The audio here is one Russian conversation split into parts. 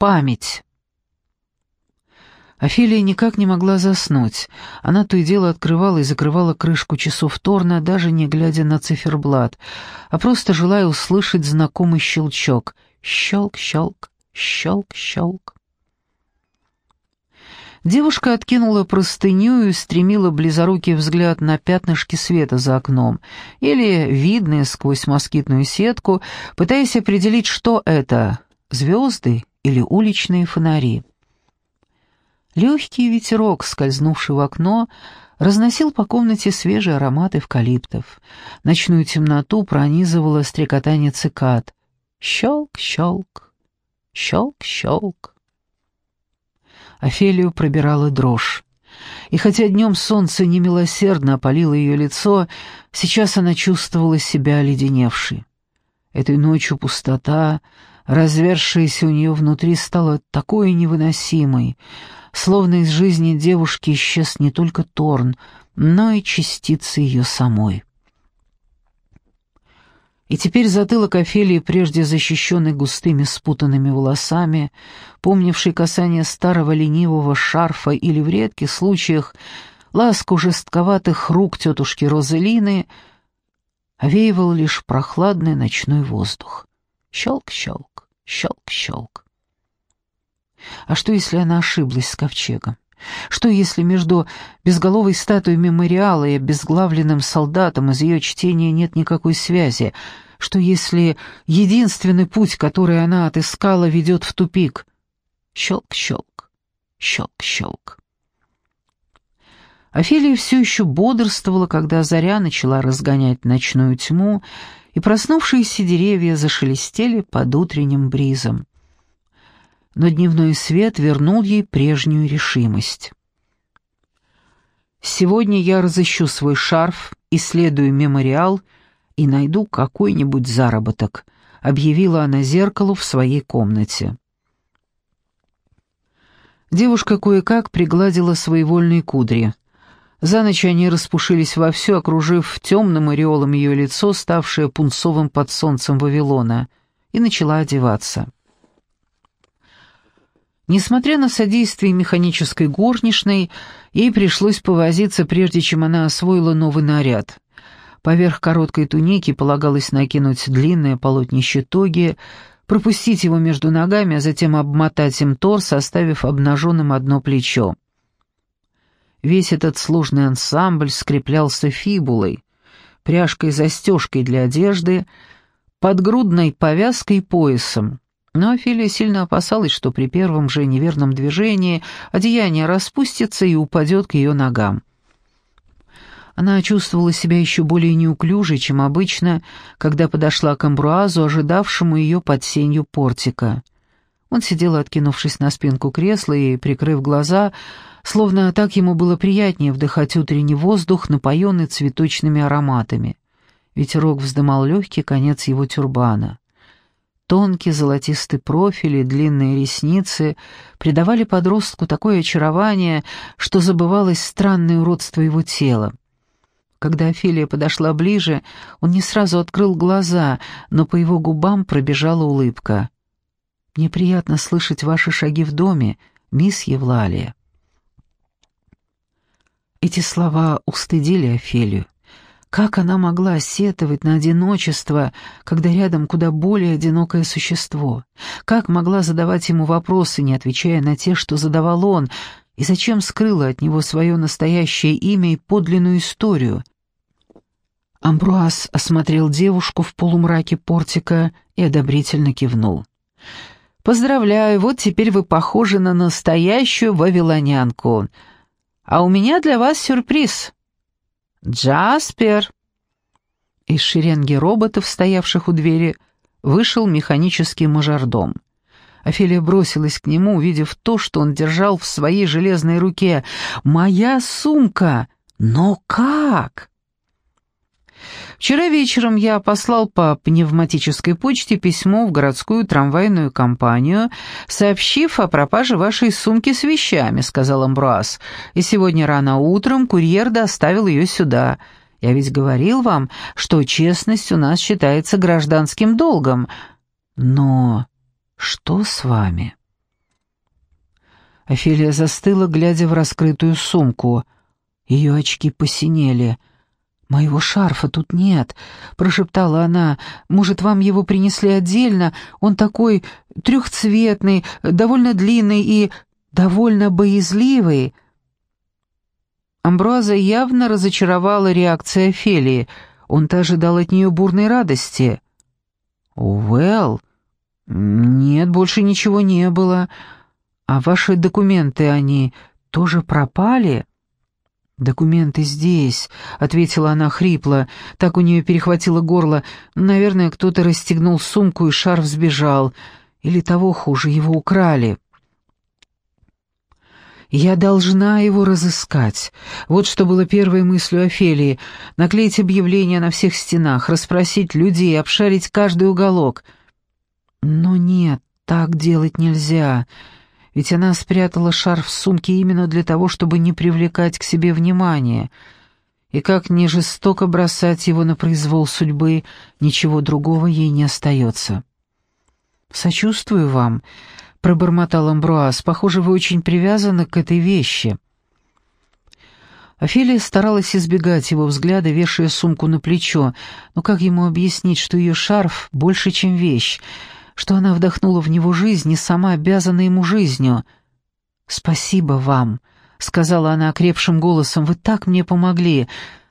память. Офелия никак не могла заснуть. Она то и дело открывала и закрывала крышку часов Торна, даже не глядя на циферблат, а просто желая услышать знакомый щелчок. Щелк-щелк, щелк-щелк. Девушка откинула простыню и стремила близорукий взгляд на пятнышки света за окном, или видные сквозь москитную сетку, пытаясь определить, что это — звезды или уличные фонари. Легкий ветерок, скользнувший в окно, разносил по комнате свежий аромат эвкалиптов. Ночную темноту пронизывало стрекотание цикад. Щелк-щелк, щелк-щелк. Офелию пробирала дрожь. И хотя днем солнце немилосердно опалило ее лицо, сейчас она чувствовала себя оледеневшей. Этой ночью пустота, развершаяся у нее внутри, стала такой невыносимой, словно из жизни девушки исчез не только Торн, но и частицы ее самой. И теперь затылок Офелии, прежде защищенный густыми спутанными волосами, помнивший касание старого ленивого шарфа или в редких случаях ласку жестковатых рук тетушки Розелины, овеивал лишь прохладный ночной воздух. Щелк-щелк, щелк-щелк. А что, если она ошиблась с ковчегом? Что, если между безголовой статуей мемориала и обезглавленным солдатом из ее чтения нет никакой связи? Что, если единственный путь, который она отыскала, ведет в тупик? Щелк-щелк, щелк-щелк. Офелия все еще бодрствовала, когда заря начала разгонять ночную тьму, и проснувшиеся деревья зашелестели под утренним бризом но дневной свет вернул ей прежнюю решимость. «Сегодня я разыщу свой шарф, исследую мемориал и найду какой-нибудь заработок», — объявила она зеркалу в своей комнате. Девушка кое-как пригладила свои вольные кудри. За ночь они распушились вовсю, окружив темным ореолом ее лицо, ставшее пунцовым под солнцем Вавилона, и начала одеваться. Несмотря на содействие механической горничной, ей пришлось повозиться, прежде чем она освоила новый наряд. Поверх короткой туники полагалось накинуть длинное полотнище тоги, пропустить его между ногами, а затем обмотать им торс, оставив обнаженным одно плечо. Весь этот сложный ансамбль скреплялся фибулой, пряжкой-застежкой для одежды, подгрудной повязкой поясом. Но Офелия сильно опасалась, что при первом же неверном движении одеяние распустится и упадет к ее ногам. Она чувствовала себя еще более неуклюжей, чем обычно, когда подошла к амбруазу, ожидавшему ее под сенью портика. Он сидел, откинувшись на спинку кресла и прикрыв глаза, словно так ему было приятнее вдыхать утренний воздух, напоенный цветочными ароматами. Ветерок вздымал легкий конец его тюрбана. Тонкий золотистый профиль и длинные ресницы придавали подростку такое очарование, что забывалось странное уродство его тела. Когда Офелия подошла ближе, он не сразу открыл глаза, но по его губам пробежала улыбка. «Мне приятно слышать ваши шаги в доме, мисс Евлалия». Эти слова устыдили Офелию. Как она могла сетовать на одиночество, когда рядом куда более одинокое существо? Как могла задавать ему вопросы, не отвечая на те, что задавал он, и зачем скрыла от него свое настоящее имя и подлинную историю? Амбруаз осмотрел девушку в полумраке портика и одобрительно кивнул. «Поздравляю, вот теперь вы похожи на настоящую вавилонянку. А у меня для вас сюрприз». «Джаспер!» Из шеренги роботов, стоявших у двери, вышел механический мажордом. Офелия бросилась к нему, увидев то, что он держал в своей железной руке. «Моя сумка! Но как?» Вчера вечером я послал по пневматической почте письмо в городскую трамвайную компанию, сообщив о пропаже вашей сумки с вещами, сказал Амбруаз. И сегодня рано утром курьер доставил ее сюда. Я ведь говорил вам, что честность у нас считается гражданским долгом. Но что с вами? Офелия застыла, глядя в раскрытую сумку. Ее очки посинели. «Моего шарфа тут нет», — прошептала она. «Может, вам его принесли отдельно? Он такой трехцветный, довольно длинный и довольно боязливый». Амбруаза явно разочаровала реакция Офелии. Он-то ожидал от нее бурной радости. «Уэлл? Нет, больше ничего не было. А ваши документы, они тоже пропали?» «Документы здесь», — ответила она хрипло. Так у нее перехватило горло. Наверное, кто-то расстегнул сумку, и шарф сбежал. Или того хуже, его украли. «Я должна его разыскать». Вот что было первой мыслью Офелии. Наклеить объявления на всех стенах, расспросить людей, обшарить каждый уголок. Но нет, так делать нельзя ведь она спрятала шарф в сумке именно для того, чтобы не привлекать к себе внимания. И как не жестоко бросать его на произвол судьбы, ничего другого ей не остается. «Сочувствую вам», — пробормотал Амбруаз, — «похоже, вы очень привязаны к этой вещи». Офелия старалась избегать его взгляда, вешая сумку на плечо, но как ему объяснить, что ее шарф больше, чем вещь, что она вдохнула в него жизнь и сама обязана ему жизнью. «Спасибо вам», — сказала она окрепшим голосом, — «вы так мне помогли,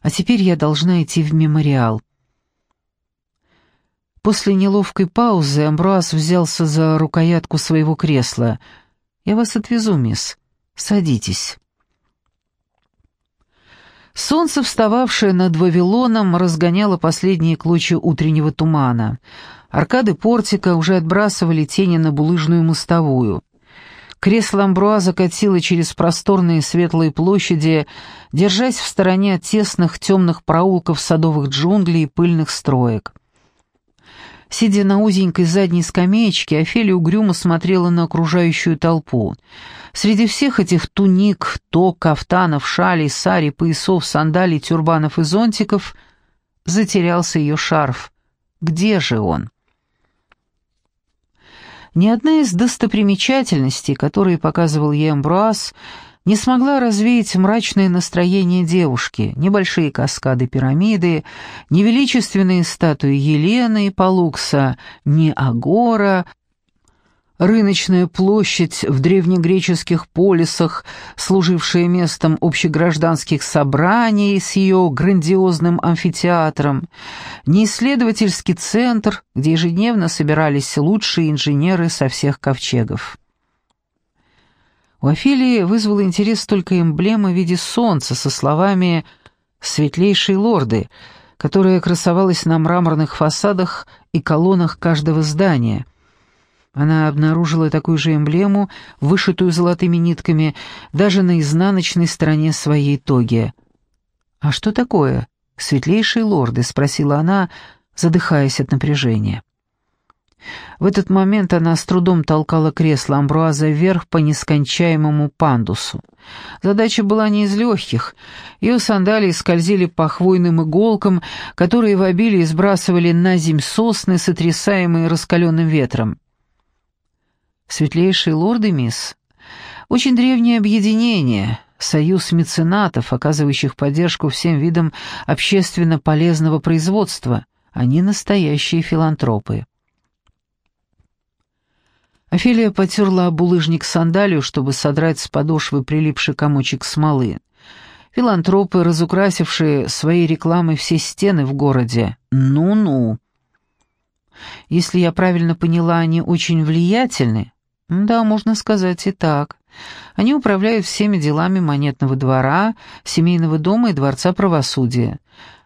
а теперь я должна идти в мемориал». После неловкой паузы Амбруаз взялся за рукоятку своего кресла. «Я вас отвезу, мисс. Садитесь». Солнце, встававшее над Вавилоном, разгоняло последние клочья утреннего тумана — Аркады портика уже отбрасывали тени на булыжную мостовую. Кресло Амбруаза катило через просторные светлые площади, держась в стороне от тесных темных проулков садовых джунглей и пыльных строек. Сидя на узенькой задней скамеечке, Офелия угрюмо смотрела на окружающую толпу. Среди всех этих туник, ток, кафтанов, шалей, сари, поясов, сандалий, тюрбанов и зонтиков затерялся ее шарф. Где же он? Ни одна из достопримечательностей, которые показывал ей Амбруаз, не смогла развеять мрачное настроение девушки, небольшие каскады пирамиды, ни величественные статуи Елены и Палукса, ни Агора, Рыночная площадь в древнегреческих полисах, служившая местом общегражданских собраний с ее грандиозным амфитеатром, неисследовательский центр, где ежедневно собирались лучшие инженеры со всех ковчегов. У Офелии вызвала интерес только эмблема в виде солнца со словами «светлейшие лорды», которая красовалась на мраморных фасадах и колоннах каждого здания – она обнаружила такую же эмблему, вышитую золотыми нитками, даже на изнаночной стороне своей тоги. «А что такое, светлейшие лорды?» — спросила она, задыхаясь от напряжения. В этот момент она с трудом толкала кресло Амбруаза вверх по нескончаемому пандусу. Задача была не из легких. Ее сандалии скользили по хвойным иголкам, которые в обилии сбрасывали на земь сосны, сотрясаемые раскаленным ветром. Светлейшие лорды, мисс, очень древнее объединение, союз меценатов, оказывающих поддержку всем видам общественно полезного производства. Они настоящие филантропы. Офелия потерла булыжник сандалию, чтобы содрать с подошвы прилипший комочек смолы. Филантропы, разукрасившие своей рекламой все стены в городе. Ну-ну. Если я правильно поняла, они очень влиятельны. Да, можно сказать и так. Они управляют всеми делами монетного двора, семейного дома и дворца правосудия.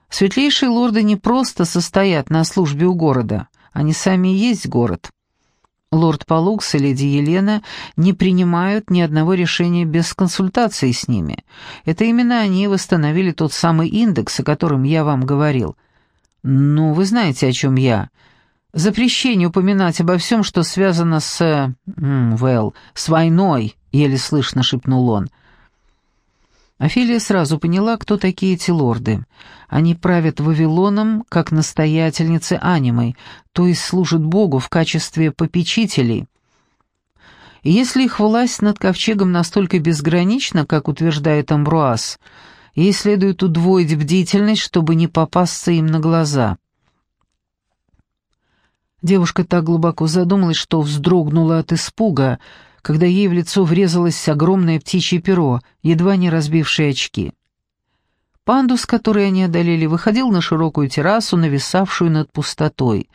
Светлейшие лорды не просто состоят на службе у города, они сами и есть город. Лорд Палукс и леди Елена не принимают ни одного решения без консультации с ними. Это именно они восстановили тот самый индекс, о котором я вам говорил. Ну, вы знаете, о чем я. Запрещение упоминать обо всем, что связано с... Вэлл, с войной, еле слышно шепнул он. Офелия сразу поняла, кто такие эти лорды. Они правят Вавилоном, как настоятельницы анимой, то есть служат Богу в качестве попечителей. И если их власть над ковчегом настолько безгранична, как утверждает Амбруаз, ей следует удвоить бдительность, чтобы не попасться им на глаза. Девушка так глубоко задумалась, что вздрогнула от испуга, когда ей в лицо врезалось огромное птичье перо, едва не разбившее очки. Пандус, который они одолели, выходил на широкую террасу, нависавшую над пустотой.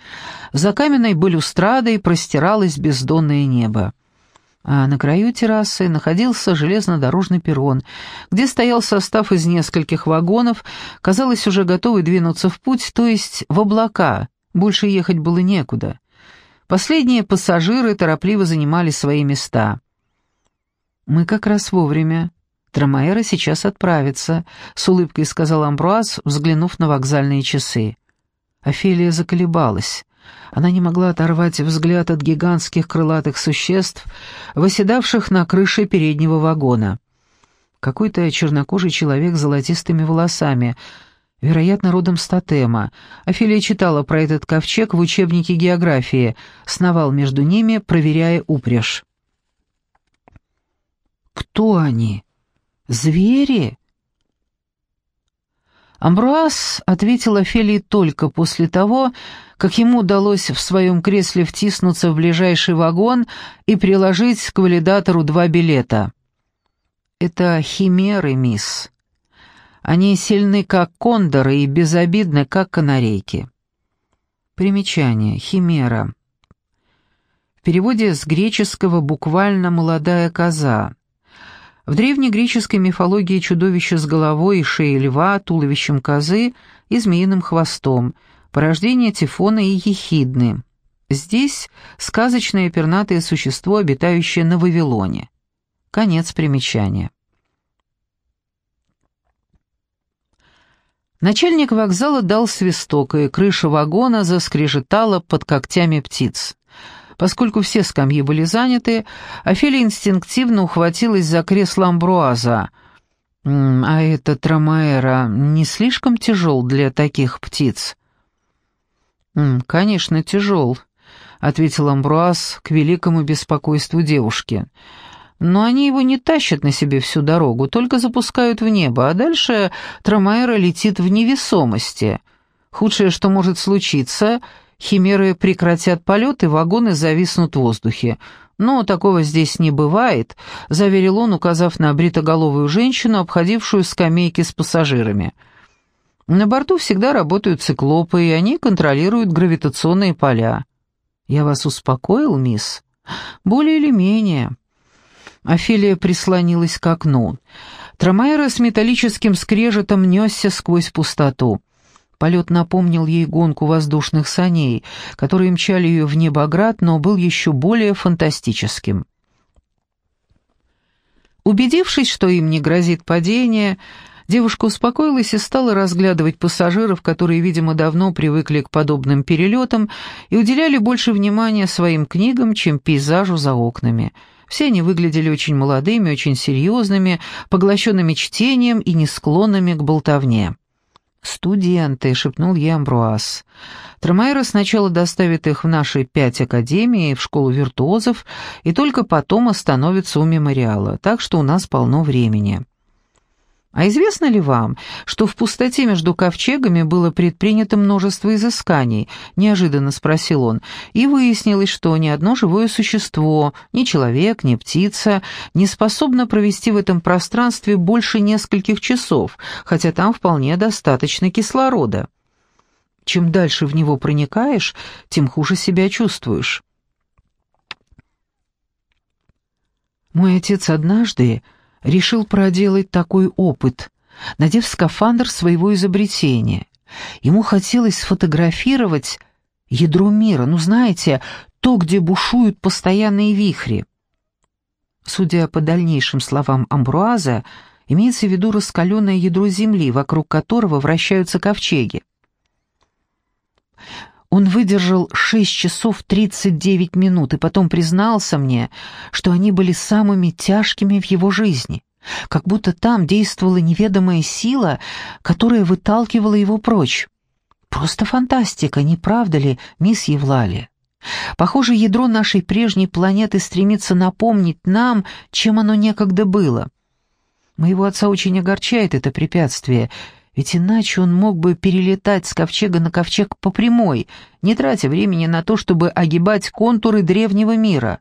За каменной балюстрадой простиралось бездонное небо. А на краю террасы находился железнодорожный перрон, где стоял состав из нескольких вагонов, казалось, уже готовый двинуться в путь, то есть в облака, больше ехать было некуда. Последние пассажиры торопливо занимали свои места. «Мы как раз вовремя», Трамаэра сейчас отправится», — с улыбкой сказал Амбруаз, взглянув на вокзальные часы. Офелия заколебалась. Она не могла оторвать взгляд от гигантских крылатых существ, восседавших на крыше переднего вагона. Какой-то чернокожий человек с золотистыми волосами, вероятно, родом с тотема. Офелия читала про этот ковчег в учебнике географии, сновал между ними, проверяя упряжь. «Кто они?» Звери?» Амбруаз ответил Офелии только после того, как ему удалось в своем кресле втиснуться в ближайший вагон и приложить к валидатору два билета. «Это химеры, мисс. Они сильны, как кондоры, и безобидны, как канарейки». Примечание. Химера. В переводе с греческого буквально «молодая коза». В древнегреческой мифологии чудовище с головой и шеей льва, туловищем козы и змеиным хвостом, порождение Тифона и Ехидны. Здесь сказочное пернатое существо, обитающее на Вавилоне. Конец примечания. Начальник вокзала дал свисток, и крыша вагона заскрежетала под когтями птиц. Поскольку все скамьи были заняты, Офелия инстинктивно ухватилась за кресло амбруаза. «А этот Ромаэра не слишком тяжел для таких птиц?» «Конечно, тяжел», — ответил Амбруаз к великому беспокойству девушки. «Но они его не тащат на себе всю дорогу, только запускают в небо, а дальше Тромаэра летит в невесомости. Худшее, что может случиться, Химеры прекратят полет, и вагоны зависнут в воздухе. Но такого здесь не бывает, заверил он, указав на бритоголовую женщину, обходившую скамейки с пассажирами. На борту всегда работают циклопы, и они контролируют гравитационные поля. Я вас успокоил, мисс? Более или менее. Офелия прислонилась к окну. Трамайра с металлическим скрежетом несся сквозь пустоту. Полет напомнил ей гонку воздушных саней, которые мчали ее в небоград, но был еще более фантастическим. Убедившись, что им не грозит падение, девушка успокоилась и стала разглядывать пассажиров, которые, видимо, давно привыкли к подобным перелетам и уделяли больше внимания своим книгам, чем пейзажу за окнами. Все они выглядели очень молодыми, очень серьезными, поглощенными чтением и не склонными к болтовне. «Студенты», — шепнул ей Амбруаз. «Трамайра сначала доставит их в наши пять академий, в школу виртуозов, и только потом остановится у мемориала, так что у нас полно времени». А известно ли вам, что в пустоте между ковчегами было предпринято множество изысканий, неожиданно спросил он, и выяснилось, что ни одно живое существо, ни человек, ни птица, не способно провести в этом пространстве больше нескольких часов, хотя там вполне достаточно кислорода. Чем дальше в него проникаешь, тем хуже себя чувствуешь. Мой отец однажды решил проделать такой опыт, надев скафандр своего изобретения. Ему хотелось сфотографировать ядро мира, ну знаете, то, где бушуют постоянные вихри. Судя по дальнейшим словам Амбруаза, имеется в виду раскаленное ядро Земли, вокруг которого вращаются ковчеги. Он выдержал 6 часов 39 минут и потом признался мне, что они были самыми тяжкими в его жизни, как будто там действовала неведомая сила, которая выталкивала его прочь. Просто фантастика, не правда ли, мисс Евлалия? Похоже, ядро нашей прежней планеты стремится напомнить нам, чем оно некогда было. Моего отца очень огорчает это препятствие, ведь иначе он мог бы перелетать с ковчега на ковчег по прямой, не тратя времени на то, чтобы огибать контуры древнего мира.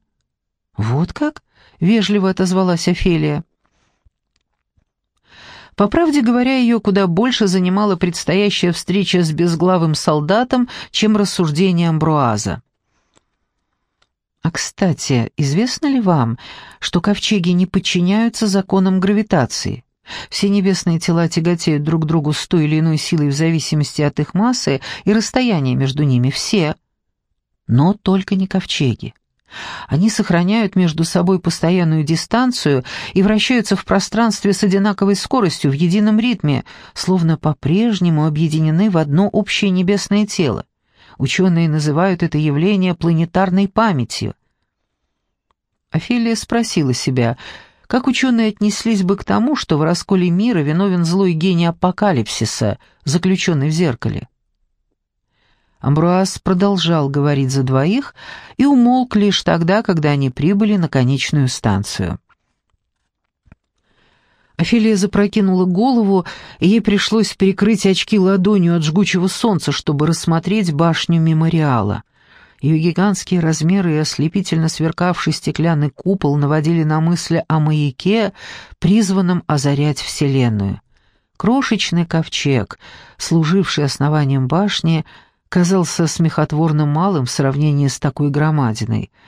«Вот как?» — вежливо отозвалась Офелия. По правде говоря, ее куда больше занимала предстоящая встреча с безглавым солдатом, чем рассуждение Амбруаза. А, кстати, известно ли вам, что ковчеги не подчиняются законам гравитации? Все небесные тела тяготеют друг к другу с той или иной силой в зависимости от их массы и расстояния между ними, все. Но только не ковчеги. Они сохраняют между собой постоянную дистанцию и вращаются в пространстве с одинаковой скоростью в едином ритме, словно по-прежнему объединены в одно общее небесное тело. Ученые называют это явление планетарной памятью. Офелия спросила себя, как ученые отнеслись бы к тому, что в расколе мира виновен злой гений апокалипсиса, заключенный в зеркале. Амбруаз продолжал говорить за двоих и умолк лишь тогда, когда они прибыли на конечную станцию. Офелия запрокинула голову, и ей пришлось перекрыть очки ладонью от жгучего солнца, чтобы рассмотреть башню мемориала. Ее гигантские размеры и ослепительно сверкавший стеклянный купол наводили на мысли о маяке, призванном озарять Вселенную. Крошечный ковчег, служивший основанием башни, казался смехотворно малым в сравнении с такой громадиной —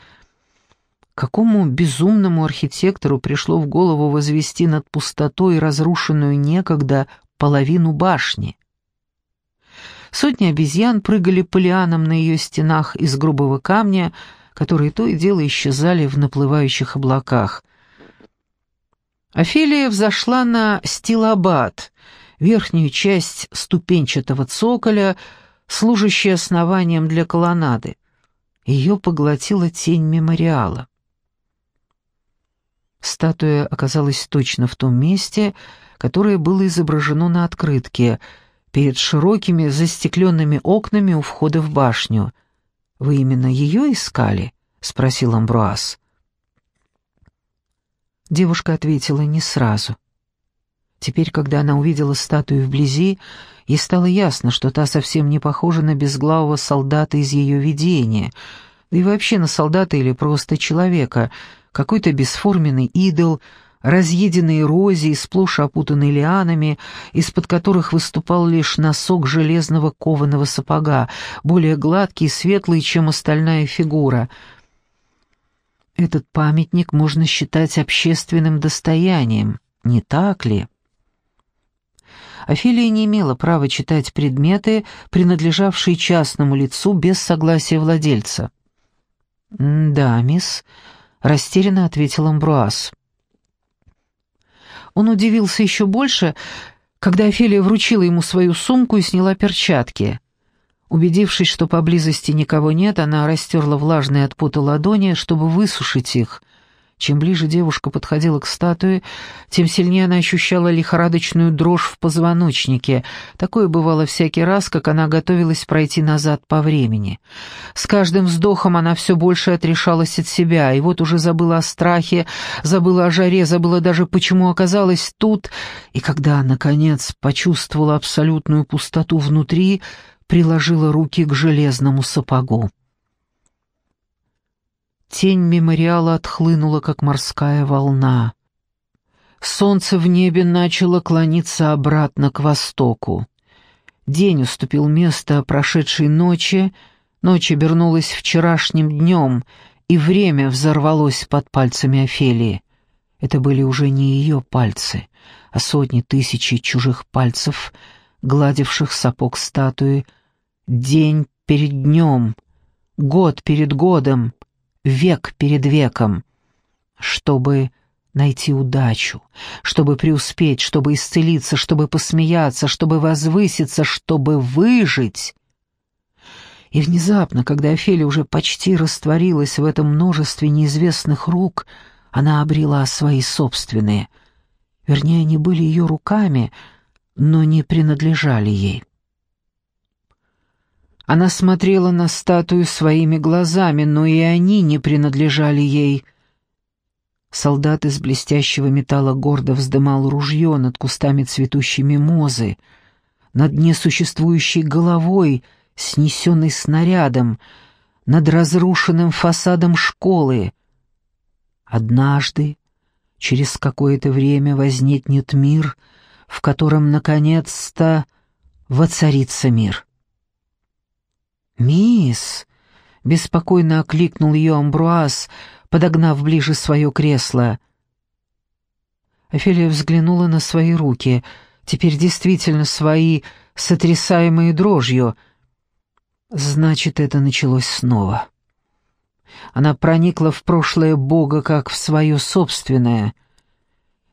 Какому безумному архитектору пришло в голову возвести над пустотой разрушенную некогда половину башни? Сотни обезьян прыгали по лианам на ее стенах из грубого камня, которые то и дело исчезали в наплывающих облаках. Офелия взошла на стилобат, верхнюю часть ступенчатого цоколя, служащей основанием для колоннады. Ее поглотила тень мемориала. Статуя оказалась точно в том месте, которое было изображено на открытке, перед широкими застекленными окнами у входа в башню. «Вы именно ее искали?» — спросил Амбруаз. Девушка ответила не сразу. Теперь, когда она увидела статую вблизи, ей стало ясно, что та совсем не похожа на безглавого солдата из ее видения, да и вообще на солдата или просто человека — какой-то бесформенный идол, разъеденный эрозией, сплошь опутанный лианами, из-под которых выступал лишь носок железного кованого сапога, более гладкий и светлый, чем остальная фигура. Этот памятник можно считать общественным достоянием, не так ли? Офелия не имела права читать предметы, принадлежавшие частному лицу без согласия владельца. «Да, мисс», растерянно ответил Амбруаз. Он удивился еще больше, когда Офелия вручила ему свою сумку и сняла перчатки. Убедившись, что поблизости никого нет, она растерла влажные от пота ладони, чтобы высушить их, чем ближе девушка подходила к статуе, тем сильнее она ощущала лихорадочную дрожь в позвоночнике. Такое бывало всякий раз, как она готовилась пройти назад по времени. С каждым вздохом она все больше отрешалась от себя, и вот уже забыла о страхе, забыла о жаре, забыла даже, почему оказалась тут, и когда, наконец, почувствовала абсолютную пустоту внутри, приложила руки к железному сапогу. Тень мемориала отхлынула, как морская волна. Солнце в небе начало клониться обратно к востоку. День уступил место прошедшей ночи, ночь обернулась вчерашним днем, и время взорвалось под пальцами Офелии. Это были уже не ее пальцы, а сотни тысячи чужих пальцев, гладивших сапог статуи, день перед днем, год перед годом, век перед веком, чтобы найти удачу, чтобы преуспеть, чтобы исцелиться, чтобы посмеяться, чтобы возвыситься, чтобы выжить. И внезапно, когда Офелия уже почти растворилась в этом множестве неизвестных рук, она обрела свои собственные. Вернее, они были ее руками, но не принадлежали ей. Она смотрела на статую своими глазами, но и они не принадлежали ей. Солдат из блестящего металла гордо вздымал ружье над кустами цветущей мимозы, над несуществующей головой, снесенной снарядом, над разрушенным фасадом школы. Однажды, через какое-то время, возникнет мир, в котором, наконец-то, воцарится мир. «Мисс!» — беспокойно окликнул ее Амбруаз, подогнав ближе свое кресло. Офелия взглянула на свои руки, теперь действительно свои, сотрясаемые дрожью. Значит, это началось снова. Она проникла в прошлое Бога, как в свое собственное.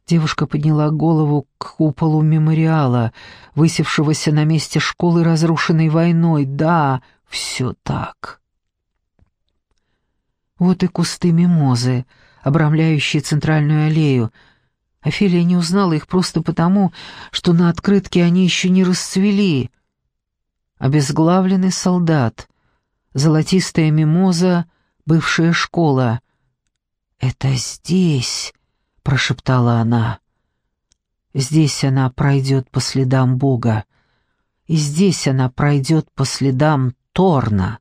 Девушка подняла голову к куполу мемориала, высевшегося на месте школы, разрушенной войной. Да, все так. Вот и кусты мимозы, обрамляющие центральную аллею. Офелия не узнала их просто потому, что на открытке они еще не расцвели. Обезглавленный солдат, золотистая мимоза, бывшая школа. «Это здесь», — прошептала она. «Здесь она пройдет по следам Бога, и здесь она пройдет по следам Торна.